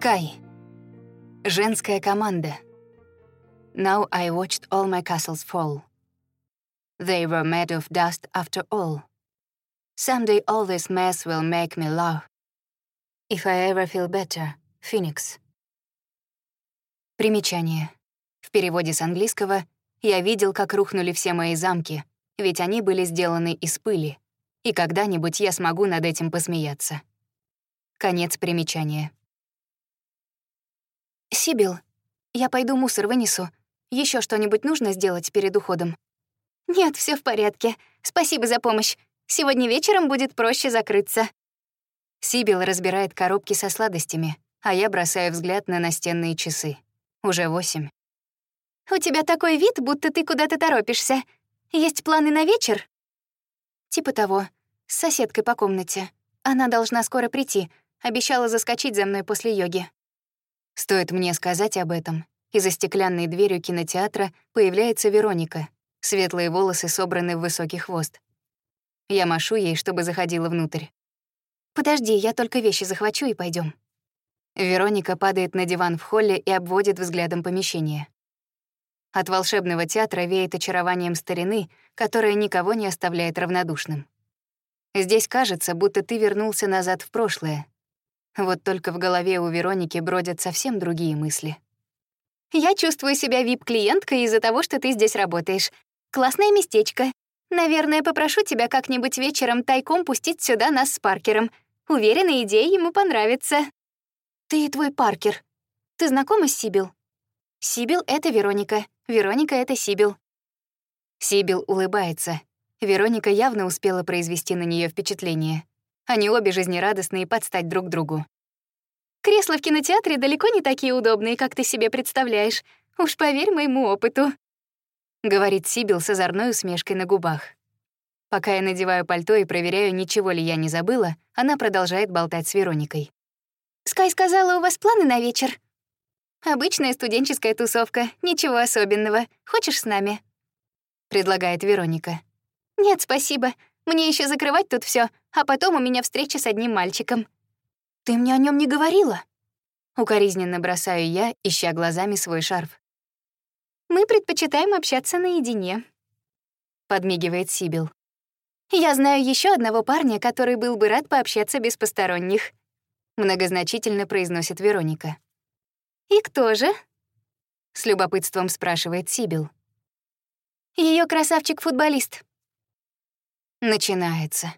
Sky. Женская команда. Now I watched all my castles fall. They were made of dust after all. Someday all this mess will make me laugh. If I ever feel better, Phoenix. Примечание. В переводе с английского «Я видел, как рухнули все мои замки, ведь они были сделаны из пыли, и когда-нибудь я смогу над этим посмеяться». Конец примечания. «Сибил, я пойду мусор вынесу. Еще что-нибудь нужно сделать перед уходом?» «Нет, все в порядке. Спасибо за помощь. Сегодня вечером будет проще закрыться». Сибил разбирает коробки со сладостями, а я бросаю взгляд на настенные часы. Уже восемь. «У тебя такой вид, будто ты куда-то торопишься. Есть планы на вечер?» «Типа того. С соседкой по комнате. Она должна скоро прийти. Обещала заскочить за мной после йоги». Стоит мне сказать об этом, и за стеклянной дверью кинотеатра появляется Вероника. Светлые волосы собраны в высокий хвост. Я машу ей, чтобы заходила внутрь. «Подожди, я только вещи захвачу и пойдем. Вероника падает на диван в холле и обводит взглядом помещение. От волшебного театра веет очарованием старины, которая никого не оставляет равнодушным. Здесь кажется, будто ты вернулся назад в прошлое. Вот только в голове у Вероники бродят совсем другие мысли. «Я чувствую себя вип-клиенткой из-за того, что ты здесь работаешь. Классное местечко. Наверное, попрошу тебя как-нибудь вечером тайком пустить сюда нас с Паркером. Уверена, идея ему понравится. Ты и твой Паркер. Ты знакома с Сибил? Сибил — это Вероника. Вероника — это Сибил. Сибил улыбается. Вероника явно успела произвести на нее впечатление. Они обе жизнерадостные подстать друг другу. «Кресла в кинотеатре далеко не такие удобные, как ты себе представляешь. Уж поверь моему опыту», — говорит Сибил с озорной усмешкой на губах. Пока я надеваю пальто и проверяю, ничего ли я не забыла, она продолжает болтать с Вероникой. «Скай сказала, у вас планы на вечер?» «Обычная студенческая тусовка, ничего особенного. Хочешь с нами?» — предлагает Вероника. «Нет, спасибо. Мне еще закрывать тут все, а потом у меня встреча с одним мальчиком». «Ты мне о нем не говорила?» Укоризненно бросаю я, ища глазами свой шарф. Мы предпочитаем общаться наедине», — подмигивает Сибил. «Я знаю еще одного парня, который был бы рад пообщаться без посторонних», — многозначительно произносит Вероника. «И кто же?» — с любопытством спрашивает Сибил. Ее красавчик-футболист». Начинается.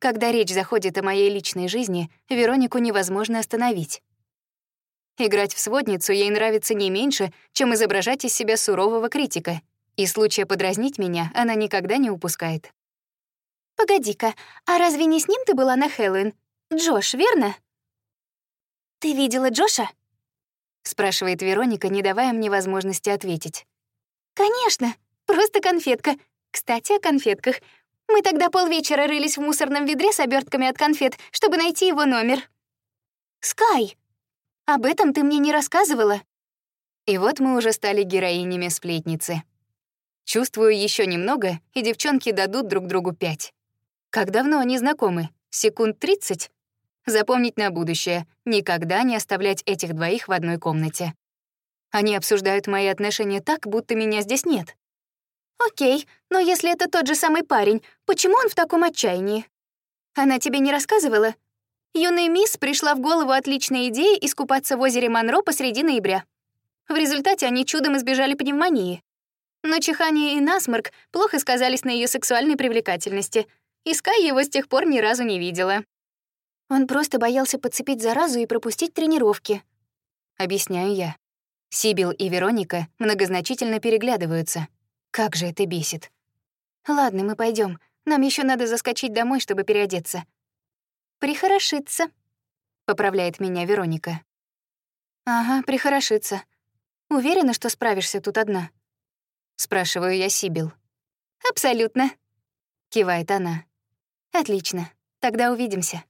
Когда речь заходит о моей личной жизни, Веронику невозможно остановить. Играть в сводницу ей нравится не меньше, чем изображать из себя сурового критика, и случая подразнить меня она никогда не упускает. «Погоди-ка, а разве не с ним ты была на Хэллоуин? Джош, верно?» «Ты видела Джоша?» — спрашивает Вероника, не давая мне возможности ответить. «Конечно, просто конфетка. Кстати, о конфетках. Мы тогда полвечера рылись в мусорном ведре с обертками от конфет, чтобы найти его номер». «Скай!» Об этом ты мне не рассказывала. И вот мы уже стали героинями сплетницы. Чувствую еще немного, и девчонки дадут друг другу пять. Как давно они знакомы? Секунд тридцать? Запомнить на будущее — никогда не оставлять этих двоих в одной комнате. Они обсуждают мои отношения так, будто меня здесь нет. Окей, но если это тот же самый парень, почему он в таком отчаянии? Она тебе не рассказывала? Юной мисс пришла в голову отличная идея искупаться в озере Монро посреди ноября. В результате они чудом избежали пневмонии. Но чихание и насморк плохо сказались на ее сексуальной привлекательности, и Скай его с тех пор ни разу не видела. Он просто боялся подцепить заразу и пропустить тренировки. Объясняю я. Сибил и Вероника многозначительно переглядываются. Как же это бесит. Ладно, мы пойдем. Нам еще надо заскочить домой, чтобы переодеться. «Прихорошиться», — поправляет меня Вероника. «Ага, прихорошиться. Уверена, что справишься тут одна?» Спрашиваю я Сибил. «Абсолютно», — кивает она. «Отлично, тогда увидимся».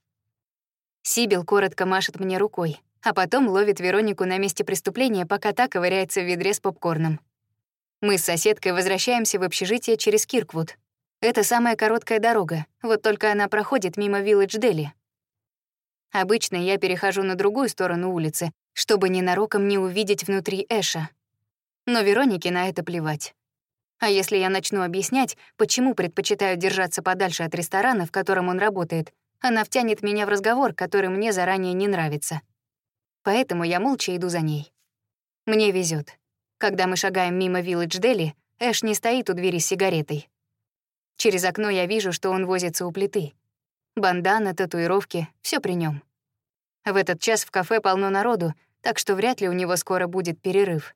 Сибил коротко машет мне рукой, а потом ловит Веронику на месте преступления, пока та ковыряется в ведре с попкорном. Мы с соседкой возвращаемся в общежитие через Кирквуд. Это самая короткая дорога, вот только она проходит мимо Вилледж Дели. Обычно я перехожу на другую сторону улицы, чтобы ненароком не увидеть внутри Эша. Но Веронике на это плевать. А если я начну объяснять, почему предпочитаю держаться подальше от ресторана, в котором он работает, она втянет меня в разговор, который мне заранее не нравится. Поэтому я молча иду за ней. Мне везет. Когда мы шагаем мимо Виллидж Дели, Эш не стоит у двери с сигаретой. Через окно я вижу, что он возится у плиты. Бандана, татуировки — все при нем. В этот час в кафе полно народу, так что вряд ли у него скоро будет перерыв.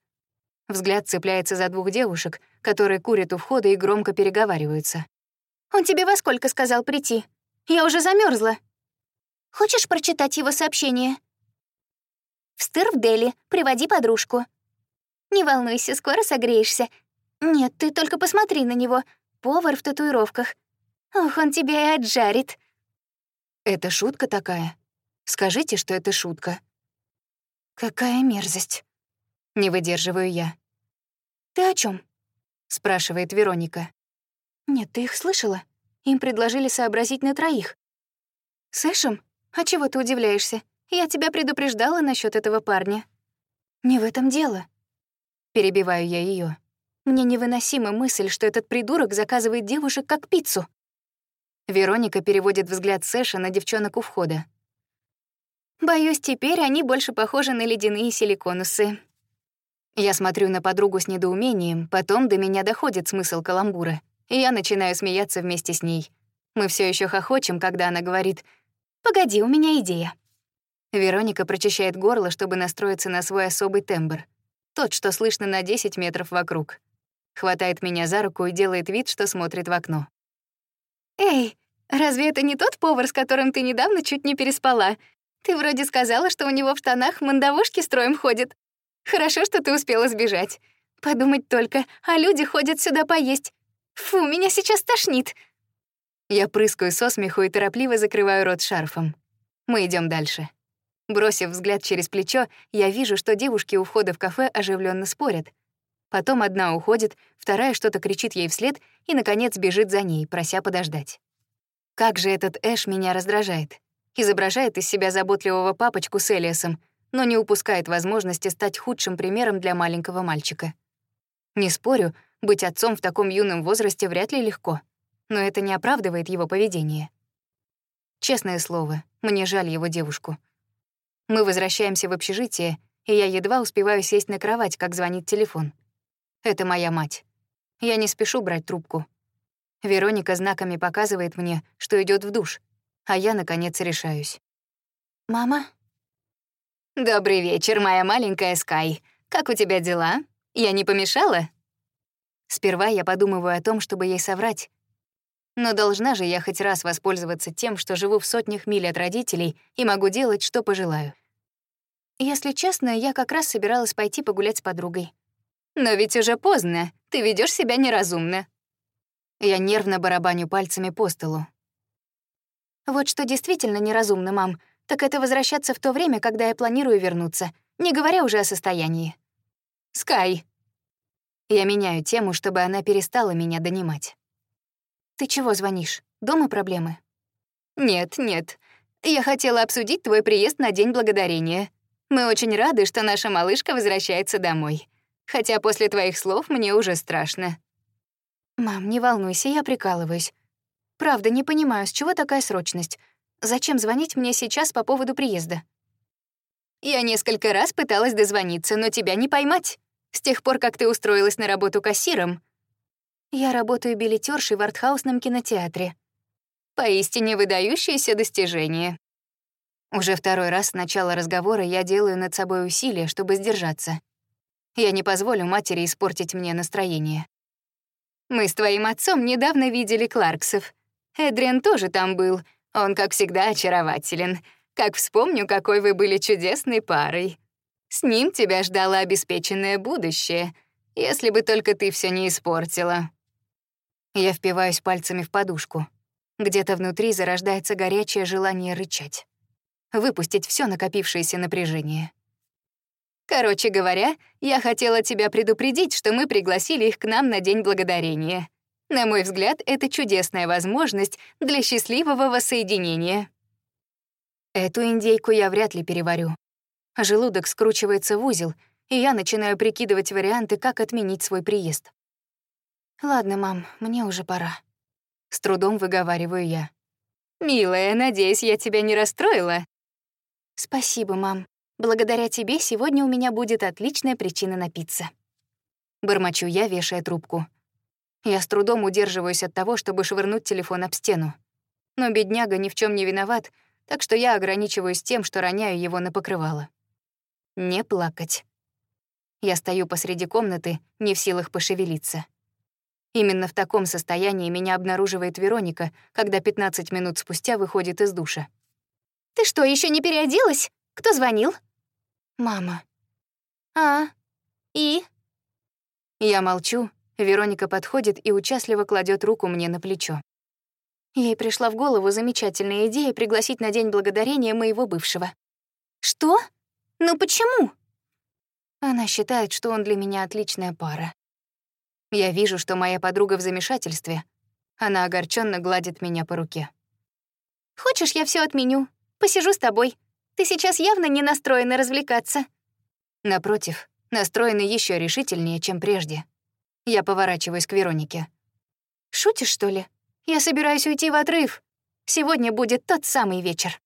Взгляд цепляется за двух девушек, которые курят у входа и громко переговариваются. «Он тебе во сколько сказал прийти? Я уже замерзла. Хочешь прочитать его сообщение?» «В в Дели, приводи подружку». «Не волнуйся, скоро согреешься. Нет, ты только посмотри на него. Повар в татуировках. Ох, он тебя и отжарит». Это шутка такая? Скажите, что это шутка. Какая мерзость. Не выдерживаю я. Ты о чем? спрашивает Вероника. Нет, ты их слышала? Им предложили сообразить на троих. Сэшем? А чего ты удивляешься? Я тебя предупреждала насчет этого парня. Не в этом дело. Перебиваю я ее. Мне невыносима мысль, что этот придурок заказывает девушек как пиццу. Вероника переводит взгляд Сэша на девчонок у входа. «Боюсь, теперь они больше похожи на ледяные силиконусы». Я смотрю на подругу с недоумением, потом до меня доходит смысл каламбура, и я начинаю смеяться вместе с ней. Мы все еще хохочем, когда она говорит «Погоди, у меня идея». Вероника прочищает горло, чтобы настроиться на свой особый тембр. Тот, что слышно на 10 метров вокруг. Хватает меня за руку и делает вид, что смотрит в окно. «Эй, разве это не тот повар, с которым ты недавно чуть не переспала? Ты вроде сказала, что у него в штанах мандавошки строем ходят. Хорошо, что ты успела сбежать. Подумать только, а люди ходят сюда поесть. Фу, меня сейчас тошнит». Я прыскаю со смеху и торопливо закрываю рот шарфом. Мы идем дальше. Бросив взгляд через плечо, я вижу, что девушки у входа в кафе оживленно спорят. Потом одна уходит, вторая что-то кричит ей вслед и, наконец, бежит за ней, прося подождать. Как же этот Эш меня раздражает. Изображает из себя заботливого папочку с Элиасом, но не упускает возможности стать худшим примером для маленького мальчика. Не спорю, быть отцом в таком юном возрасте вряд ли легко, но это не оправдывает его поведение. Честное слово, мне жаль его девушку. Мы возвращаемся в общежитие, и я едва успеваю сесть на кровать, как звонит телефон. Это моя мать. Я не спешу брать трубку. Вероника знаками показывает мне, что идет в душ, а я, наконец, решаюсь. «Мама?» «Добрый вечер, моя маленькая Скай. Как у тебя дела? Я не помешала?» Сперва я подумываю о том, чтобы ей соврать. Но должна же я хоть раз воспользоваться тем, что живу в сотнях миль от родителей и могу делать, что пожелаю. Если честно, я как раз собиралась пойти погулять с подругой. Но ведь уже поздно, ты ведешь себя неразумно. Я нервно барабаню пальцами по столу. Вот что действительно неразумно, мам, так это возвращаться в то время, когда я планирую вернуться, не говоря уже о состоянии. Скай. Я меняю тему, чтобы она перестала меня донимать. Ты чего звонишь? Дома проблемы? Нет, нет. Я хотела обсудить твой приезд на День Благодарения. Мы очень рады, что наша малышка возвращается домой. Хотя после твоих слов мне уже страшно. Мам, не волнуйся, я прикалываюсь. Правда, не понимаю, с чего такая срочность. Зачем звонить мне сейчас по поводу приезда? Я несколько раз пыталась дозвониться, но тебя не поймать. С тех пор, как ты устроилась на работу кассиром. Я работаю билетершей в артхаусном кинотеатре. Поистине выдающееся достижение. Уже второй раз с начала разговора я делаю над собой усилия, чтобы сдержаться. Я не позволю матери испортить мне настроение. Мы с твоим отцом недавно видели Кларксов. Эдриан тоже там был. Он, как всегда, очарователен. Как вспомню, какой вы были чудесной парой. С ним тебя ждало обеспеченное будущее, если бы только ты все не испортила. Я впиваюсь пальцами в подушку. Где-то внутри зарождается горячее желание рычать. Выпустить все накопившееся напряжение. Короче говоря, я хотела тебя предупредить, что мы пригласили их к нам на День Благодарения. На мой взгляд, это чудесная возможность для счастливого воссоединения. Эту индейку я вряд ли переварю. Желудок скручивается в узел, и я начинаю прикидывать варианты, как отменить свой приезд. «Ладно, мам, мне уже пора». С трудом выговариваю я. «Милая, надеюсь, я тебя не расстроила?» «Спасибо, мам. Благодаря тебе сегодня у меня будет отличная причина напиться». Бормочу я, вешая трубку. Я с трудом удерживаюсь от того, чтобы швырнуть телефон об стену. Но бедняга ни в чем не виноват, так что я ограничиваюсь тем, что роняю его на покрывало. Не плакать. Я стою посреди комнаты, не в силах пошевелиться. Именно в таком состоянии меня обнаруживает Вероника, когда 15 минут спустя выходит из душа. «Ты что, еще не переоделась? Кто звонил?» «Мама». «А, и?» Я молчу, Вероника подходит и участливо кладет руку мне на плечо. Ей пришла в голову замечательная идея пригласить на День Благодарения моего бывшего. «Что? Ну почему?» Она считает, что он для меня отличная пара. Я вижу, что моя подруга в замешательстве. Она огорченно гладит меня по руке. «Хочешь, я все отменю? Посижу с тобой. Ты сейчас явно не настроена развлекаться». Напротив, настроена еще решительнее, чем прежде. Я поворачиваюсь к Веронике. «Шутишь, что ли? Я собираюсь уйти в отрыв. Сегодня будет тот самый вечер».